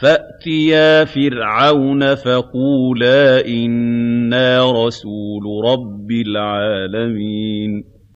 فَأْتِيَا فِرْعَوْنَ فَقُولَا إِنَّا رَسُولُ رَبِّ الْعَالَمِينَ